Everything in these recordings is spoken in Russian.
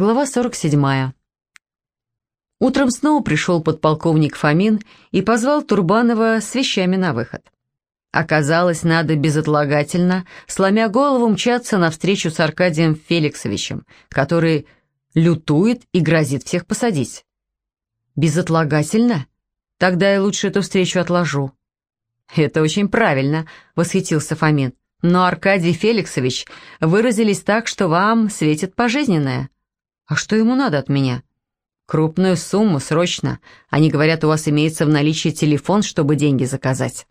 Глава 47. Утром снова пришел подполковник Фомин и позвал Турбанова с вещами на выход. Оказалось, надо безотлагательно, сломя голову, мчаться навстречу с Аркадием Феликсовичем, который лютует и грозит всех посадить. «Безотлагательно? Тогда я лучше эту встречу отложу». «Это очень правильно», — восхитился Фомин. «Но Аркадий Феликсович выразились так, что вам светит пожизненное». «А что ему надо от меня?» «Крупную сумму, срочно. Они говорят, у вас имеется в наличии телефон, чтобы деньги заказать».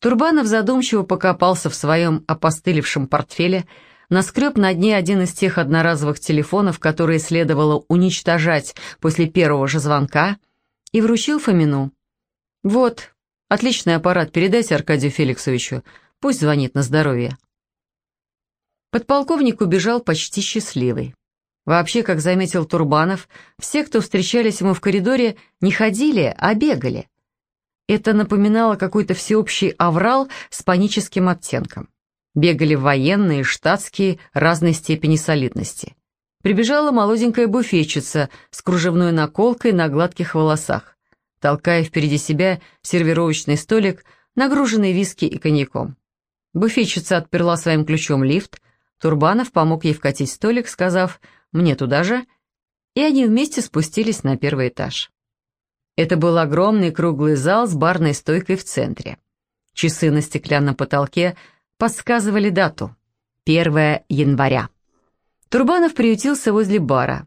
Турбанов задумчиво покопался в своем опостылевшем портфеле, наскреб на дне один из тех одноразовых телефонов, которые следовало уничтожать после первого же звонка, и вручил Фомину. «Вот, отличный аппарат, передайте Аркадию Феликсовичу, пусть звонит на здоровье». Подполковник убежал почти счастливый. Вообще, как заметил Турбанов, все, кто встречались ему в коридоре, не ходили, а бегали. Это напоминало какой-то всеобщий аврал с паническим оттенком. Бегали военные, штатские, разной степени солидности. Прибежала молоденькая буфетчица с кружевной наколкой на гладких волосах, толкая впереди себя сервировочный столик, нагруженный виски и коньяком. Буфетчица отперла своим ключом лифт, Турбанов помог ей вкатить столик, сказав мне туда же, и они вместе спустились на первый этаж. Это был огромный круглый зал с барной стойкой в центре. Часы на стеклянном потолке подсказывали дату — 1 января. Турбанов приютился возле бара.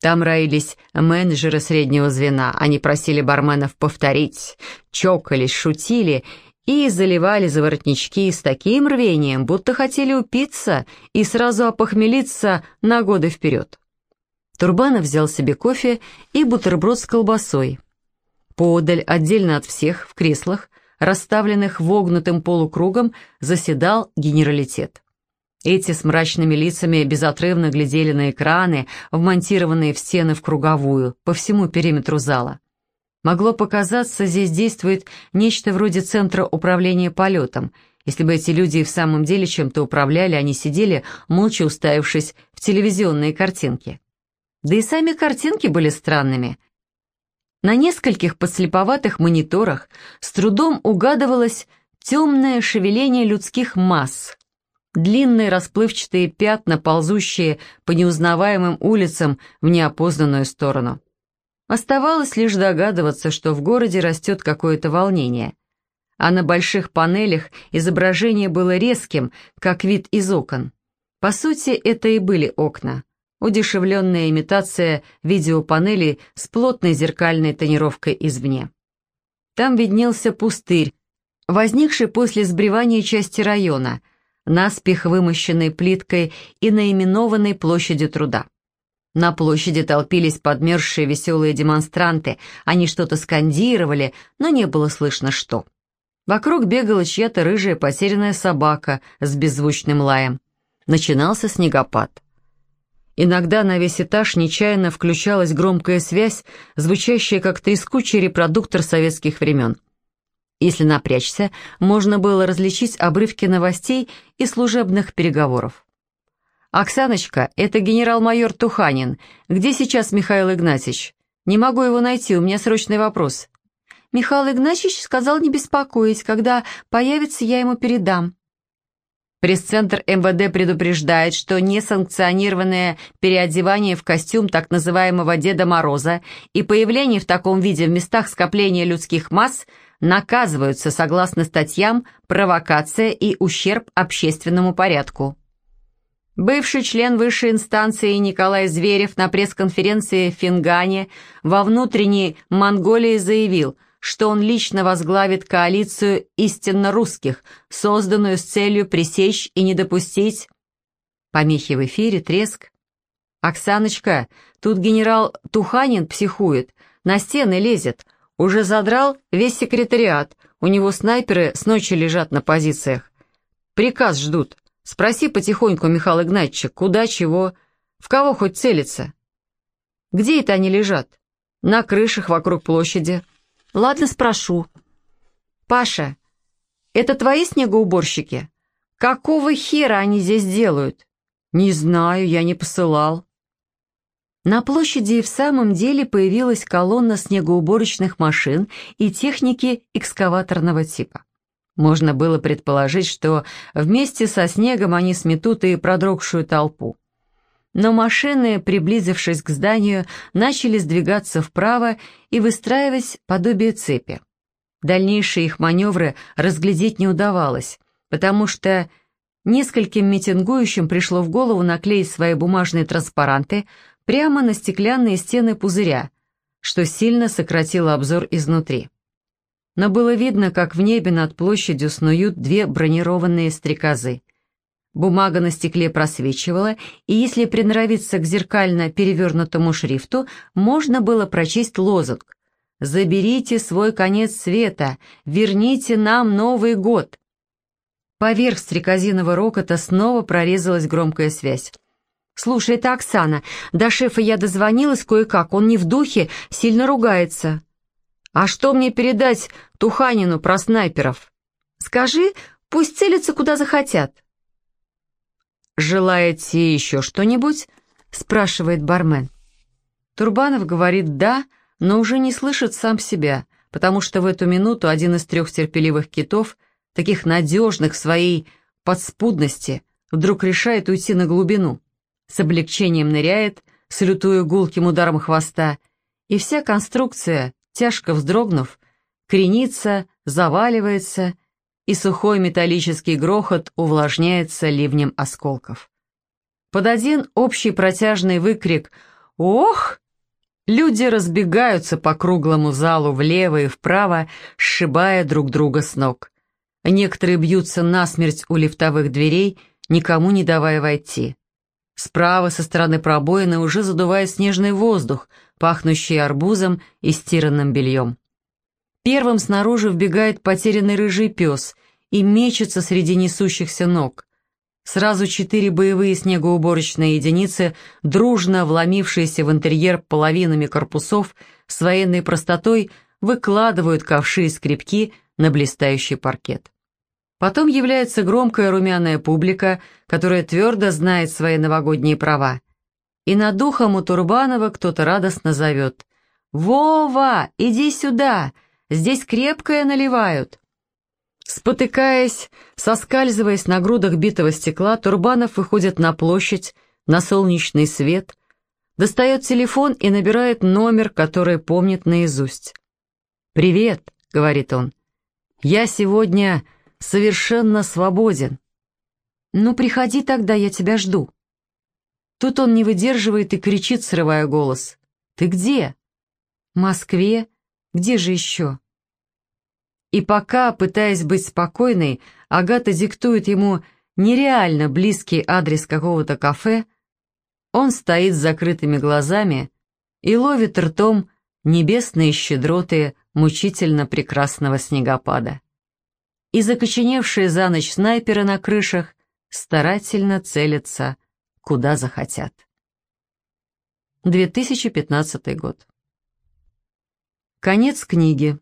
Там роились менеджеры среднего звена. Они просили барменов повторить, чокались, шутили и заливали за с таким рвением, будто хотели упиться и сразу опохмелиться на годы вперед. Турбанов взял себе кофе и бутерброд с колбасой. Поодаль, отдельно от всех, в креслах, расставленных вогнутым полукругом, заседал генералитет. Эти с мрачными лицами безотрывно глядели на экраны, вмонтированные в стены в круговую, по всему периметру зала. Могло показаться, здесь действует нечто вроде центра управления полетом. Если бы эти люди и в самом деле чем-то управляли, они сидели, молча уставившись в телевизионные картинки. Да и сами картинки были странными. На нескольких подслеповатых мониторах с трудом угадывалось темное шевеление людских масс. Длинные расплывчатые пятна, ползущие по неузнаваемым улицам в неопознанную сторону. Оставалось лишь догадываться, что в городе растет какое-то волнение. А на больших панелях изображение было резким, как вид из окон. По сути, это и были окна. Удешевленная имитация видеопанелей с плотной зеркальной тонировкой извне. Там виднелся пустырь, возникший после сбривания части района, наспех вымощенной плиткой и наименованной площадью труда. На площади толпились подмерзшие веселые демонстранты. Они что-то скандировали, но не было слышно что. Вокруг бегала чья-то рыжая потерянная собака с беззвучным лаем. Начинался снегопад. Иногда на весь этаж нечаянно включалась громкая связь, звучащая как трескучий репродуктор советских времен. Если напрячься, можно было различить обрывки новостей и служебных переговоров. «Оксаночка, это генерал-майор Туханин. Где сейчас Михаил Игнатьевич? Не могу его найти, у меня срочный вопрос». Михаил Игнатьевич сказал не беспокоить, когда появится, я ему передам. Пресс-центр МВД предупреждает, что несанкционированное переодевание в костюм так называемого Деда Мороза и появление в таком виде в местах скопления людских масс наказываются согласно статьям «Провокация и ущерб общественному порядку». Бывший член высшей инстанции Николай Зверев на пресс-конференции в Фингане во внутренней Монголии заявил, что он лично возглавит коалицию истинно русских, созданную с целью пресечь и не допустить... Помехи в эфире, треск. «Оксаночка, тут генерал Туханин психует, на стены лезет, уже задрал весь секретариат, у него снайперы с ночи лежат на позициях. Приказ ждут». Спроси потихоньку, Михаил Игнатьевич, куда, чего, в кого хоть целится. Где это они лежат? На крышах вокруг площади. Ладно, спрошу. Паша, это твои снегоуборщики? Какого хера они здесь делают? Не знаю, я не посылал. На площади в самом деле появилась колонна снегоуборочных машин и техники экскаваторного типа. Можно было предположить, что вместе со снегом они сметут и продрогшую толпу. Но машины, приблизившись к зданию, начали сдвигаться вправо и выстраивать подобие цепи. Дальнейшие их маневры разглядеть не удавалось, потому что нескольким митингующим пришло в голову наклеить свои бумажные транспаранты прямо на стеклянные стены пузыря, что сильно сократило обзор изнутри. Но было видно, как в небе над площадью снуют две бронированные стрекозы. Бумага на стекле просвечивала, и если приноровиться к зеркально перевернутому шрифту, можно было прочесть лозунг «Заберите свой конец света, верните нам Новый год». Поверх стрекозиного рокота снова прорезалась громкая связь. «Слушай, это Оксана. До шефа я дозвонилась кое-как, он не в духе, сильно ругается». «А что мне передать Туханину про снайперов?» «Скажи, пусть целятся куда захотят». «Желаете еще что-нибудь?» — спрашивает бармен. Турбанов говорит «да», но уже не слышит сам себя, потому что в эту минуту один из трех терпеливых китов, таких надежных в своей подспудности, вдруг решает уйти на глубину с облегчением ныряет, салютуя гулким ударом хвоста, и вся конструкция, тяжко вздрогнув, кренится, заваливается, и сухой металлический грохот увлажняется ливнем осколков. Под один общий протяжный выкрик «Ох!» люди разбегаются по круглому залу влево и вправо, сшибая друг друга с ног. Некоторые бьются насмерть у лифтовых дверей, никому не давая войти. Справа, со стороны пробоины, уже задувает снежный воздух, пахнущий арбузом и стиранным бельем. Первым снаружи вбегает потерянный рыжий пес и мечется среди несущихся ног. Сразу четыре боевые снегоуборочные единицы, дружно вломившиеся в интерьер половинами корпусов, с военной простотой выкладывают ковши и скребки на блистающий паркет. Потом является громкая румяная публика, которая твердо знает свои новогодние права. И над духом у Турбанова кто-то радостно зовет. «Вова, иди сюда! Здесь крепкое наливают!» Спотыкаясь, соскальзываясь на грудах битого стекла, Турбанов выходит на площадь, на солнечный свет, достает телефон и набирает номер, который помнит наизусть. «Привет», — говорит он, — «я сегодня совершенно свободен. Ну, приходи тогда, я тебя жду. Тут он не выдерживает и кричит, срывая голос. Ты где? В Москве. Где же еще? И пока, пытаясь быть спокойной, Агата диктует ему нереально близкий адрес какого-то кафе, он стоит с закрытыми глазами и ловит ртом небесные щедроты мучительно прекрасного снегопада и закоченевшие за ночь снайперы на крышах старательно целятся, куда захотят. 2015 год. Конец книги.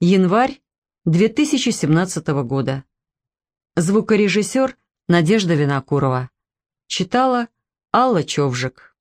Январь 2017 года. Звукорежиссер Надежда Винокурова. Читала Алла Човжик.